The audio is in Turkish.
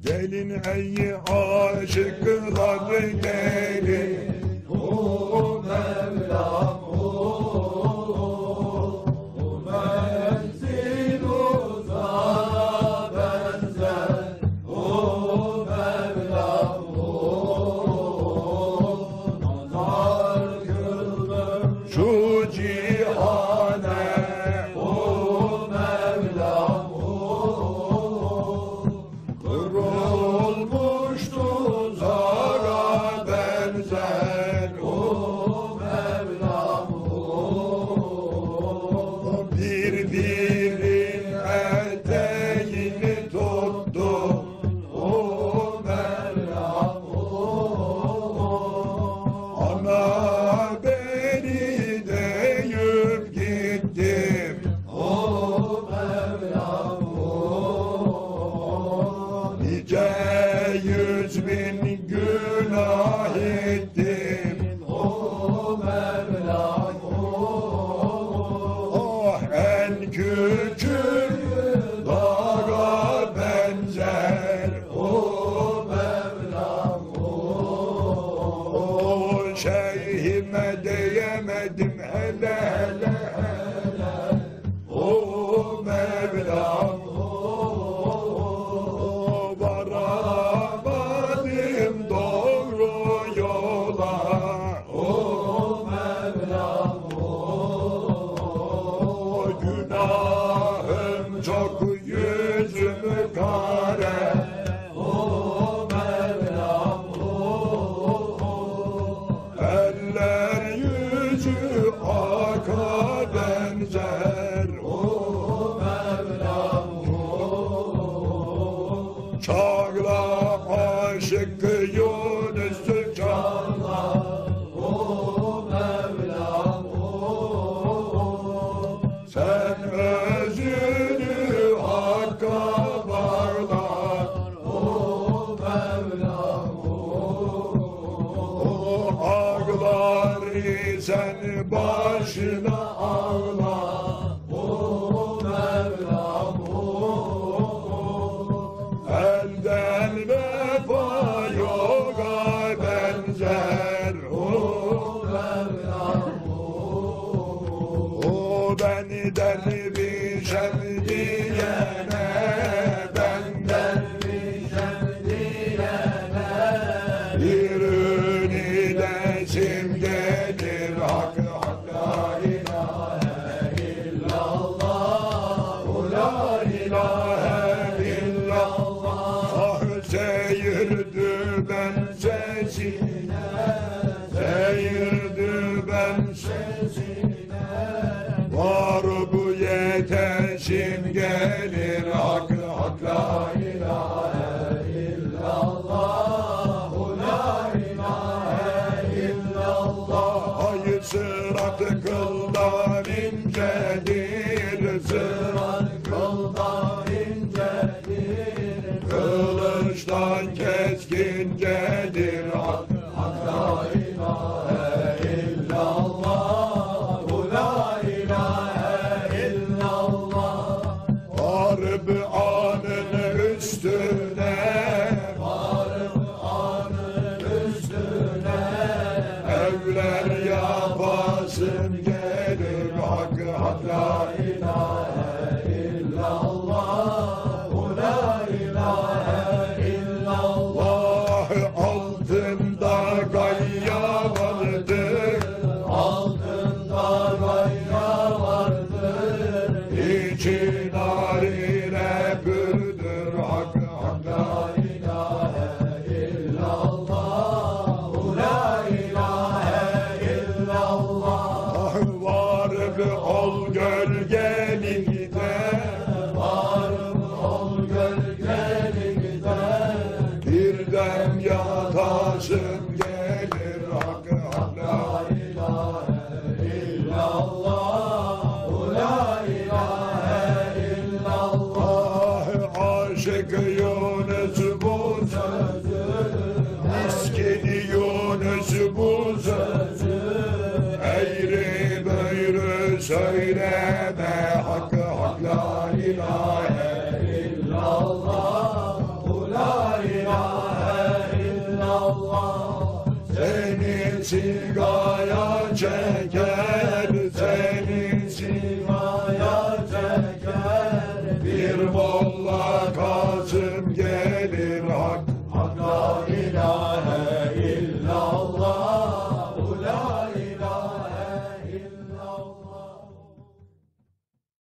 Gelin ey aşıklar gelin. O Mevlam Nice yüz bin günah ettim. O Mevlam Oh. En küçük dağa benzer. O Mevlam O şeyhime diyemedim hele hele hele çok yüzümü kare. O Mevlam Eller yüzü aka benzer. O Mevlam Çağla aşık isen başına ağla O Mevlam Elden vefa yoga benzer O Mevlam O. Beni dervişem diyene sesine Seyirdi ben sesine Var bu yeteşim gelir hak hak la ilahe illallah. La ilahe illallah. Ay sırat kıldan gelir Hak hak ol gölgelikte Var hak hak illallah bu la illallah senin sigaya çeker.